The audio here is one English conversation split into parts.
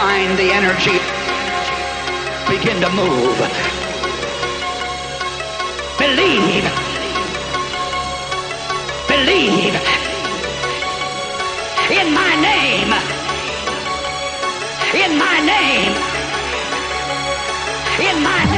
find the energy. Begin to move. Believe. Believe. In my name. In my name. In my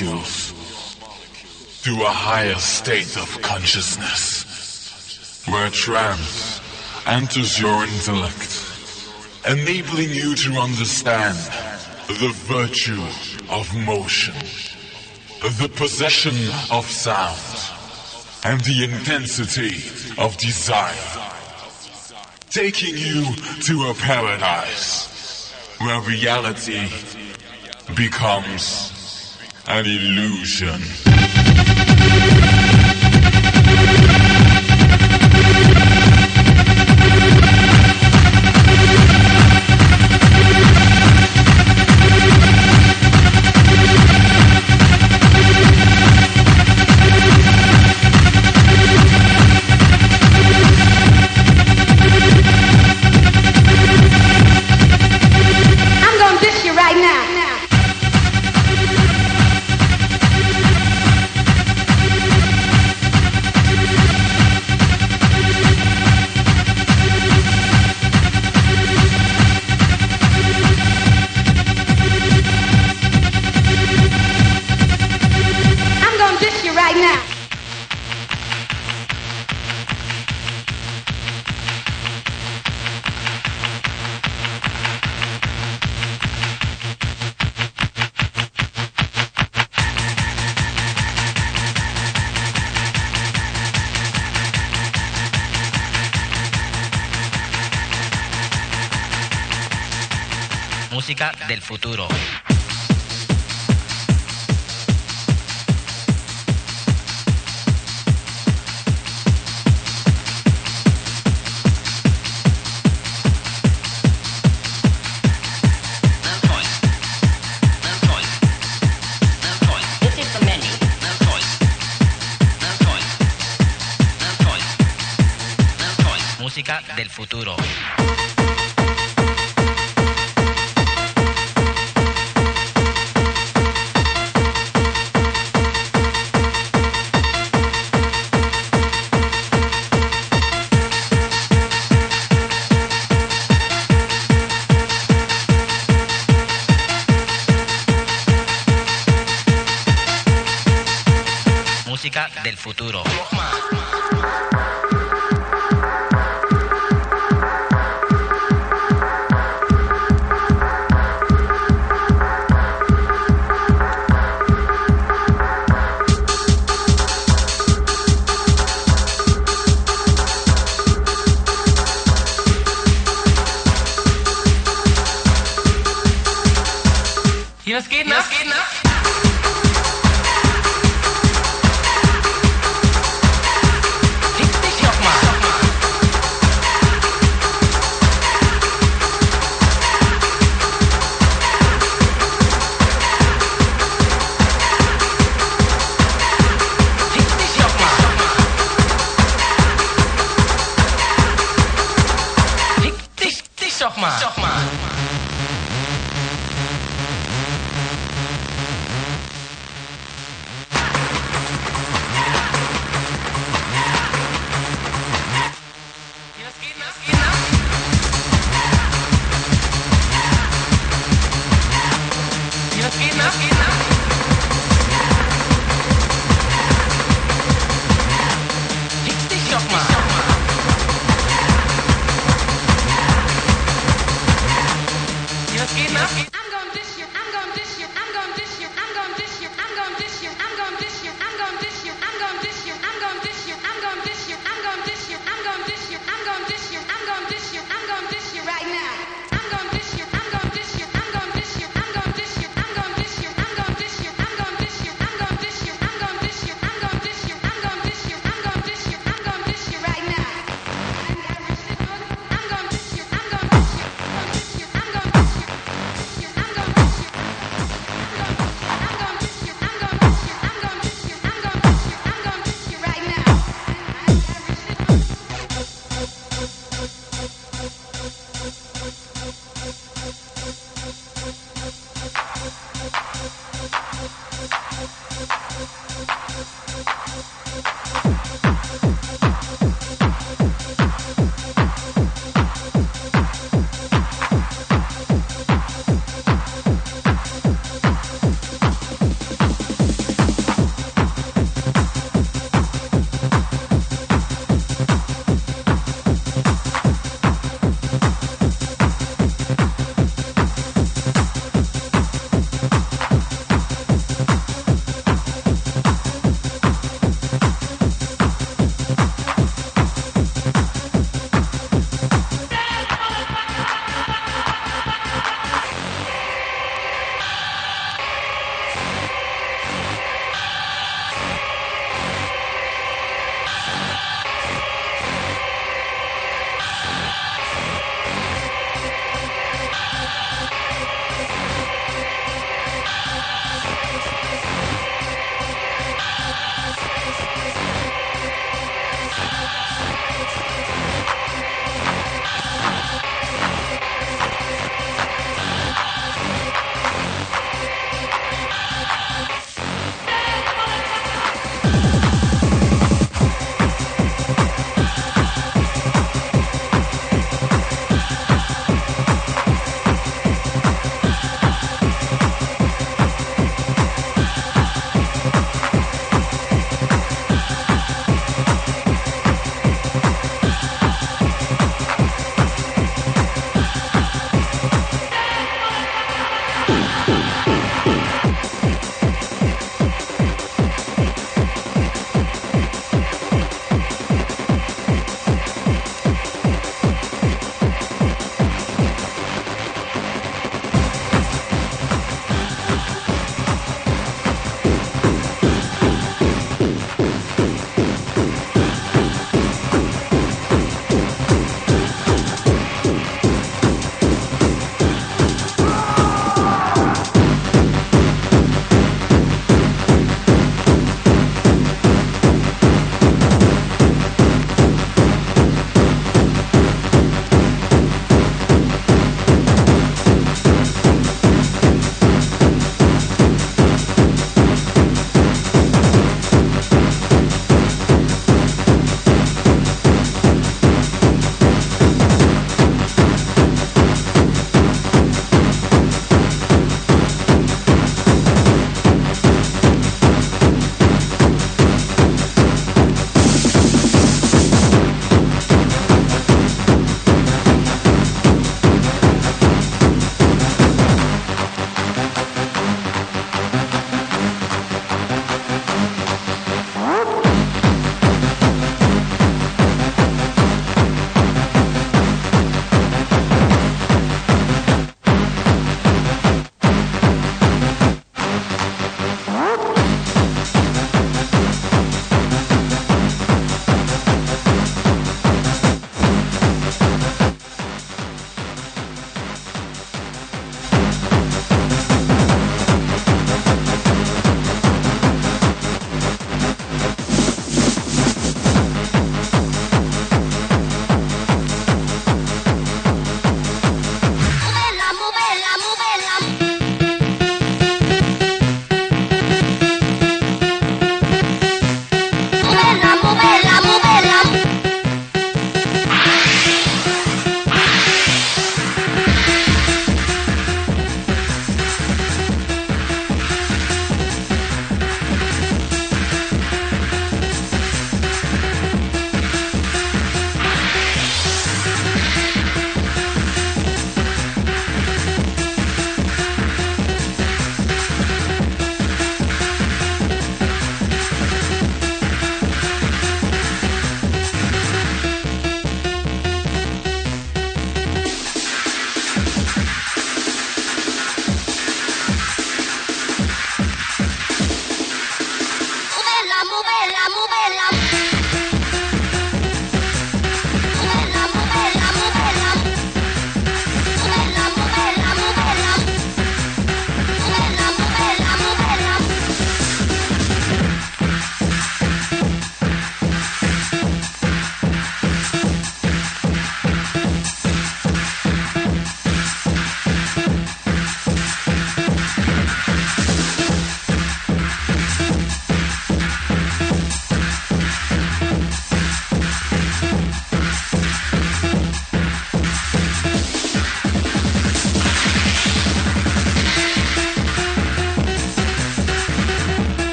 molecules to a higher state of consciousness, where trance enters your intellect, enabling you to understand the virtue of motion, the possession of sound, and the intensity of desire, taking you to a paradise where reality becomes an illusion. Música del futuro.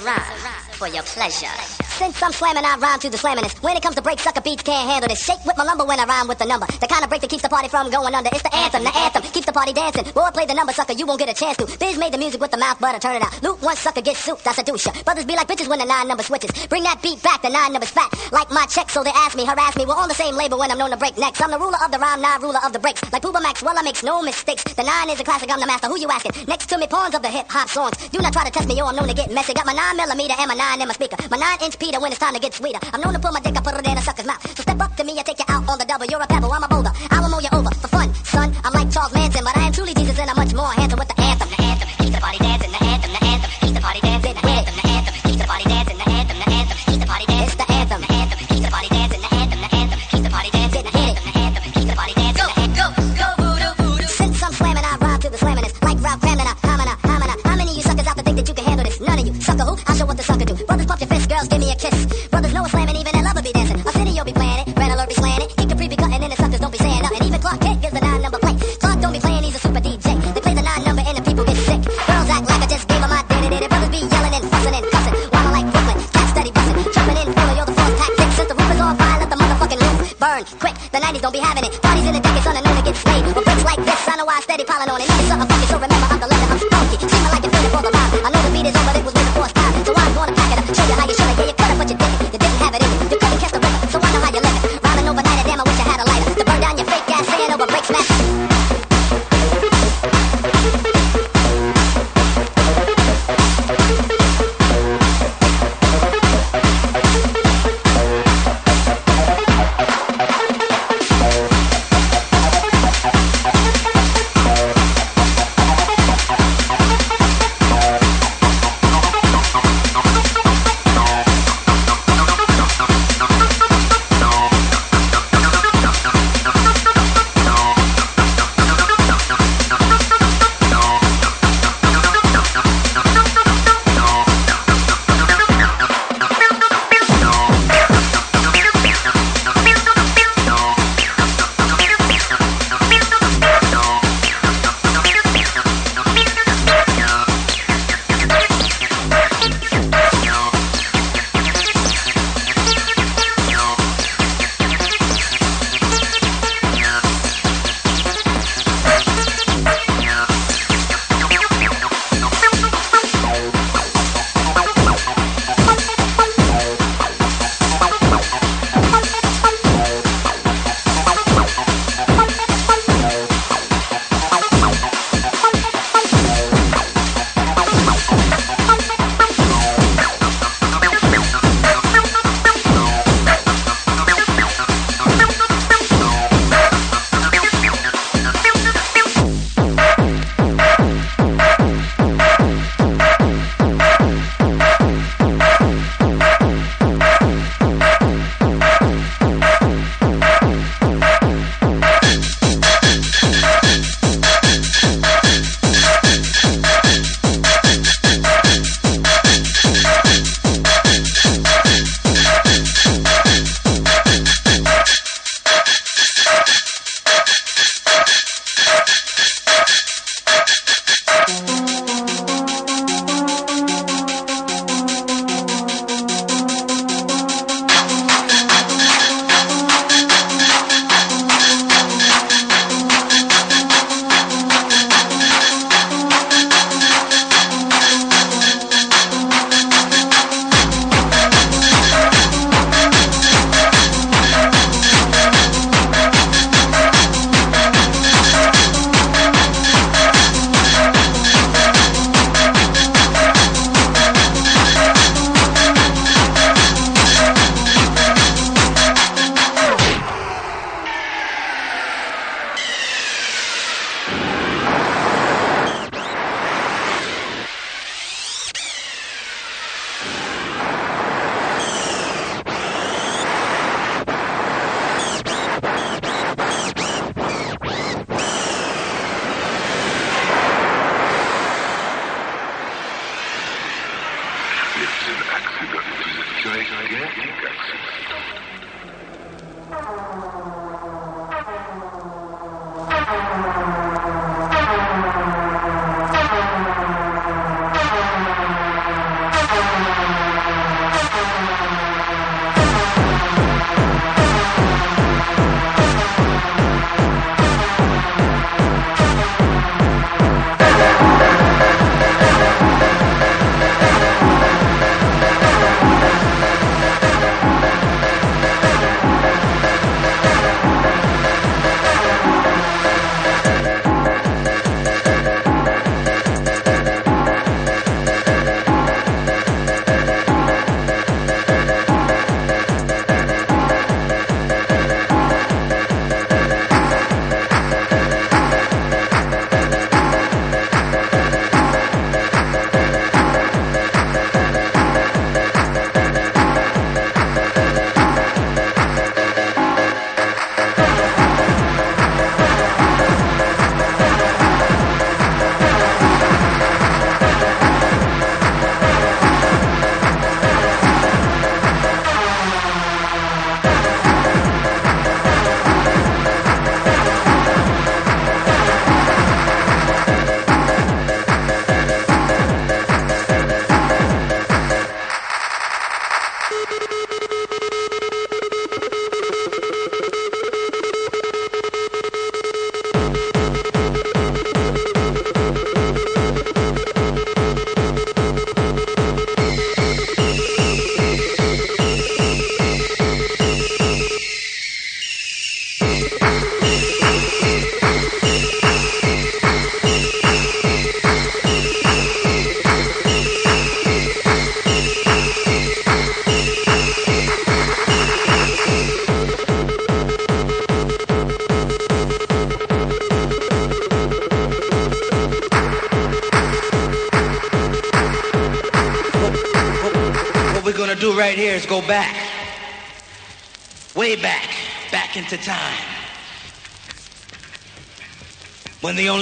For your pleasure. Since I'm slamming, I rhyme to the slamminest. When it comes to break, sucker beats can't handle this. Shake with my lumber when I rhyme with the number. The kind of break that keeps the party from going under. It's the anthem, the anthem. Keeps the party dancing. Boy, play the number, sucker, you won't get a chance to. Biz made the music with the mouth, butter, turn it out. Luke, one sucker gets soup, that's a douche. Brothers be like bitches when the nine number switches. Bring that beat back, the nine number's fat. Like my check, so they ask me, harass me. We're on the same label when I'm known to break necks. I'm the ruler of the rhyme, not ruler of the breaks. Like Pooba Max, well, I makes no mistakes. The nine is a classic, I'm the master. Who you asking? Next to me, pawns of the hip hop songs. Do not try to test me, yo, I'm known to get messy. Got my nine millimeter and my nine in my speaker. My nine inch Peter when it's time to get sweeter. I'm known to pull my dick, I put it in a sucker's mouth. So step up to me, I take you out on the double. You're a pebble, I'm a boulder. I mow you over for fun, son. I'm like Charles Manson, but I am truly Jesus and I'm much more handsome with the anthem.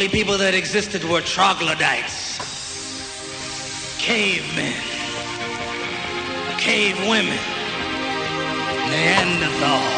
only people that existed were troglodytes, cavemen, cave women, Neanderthals.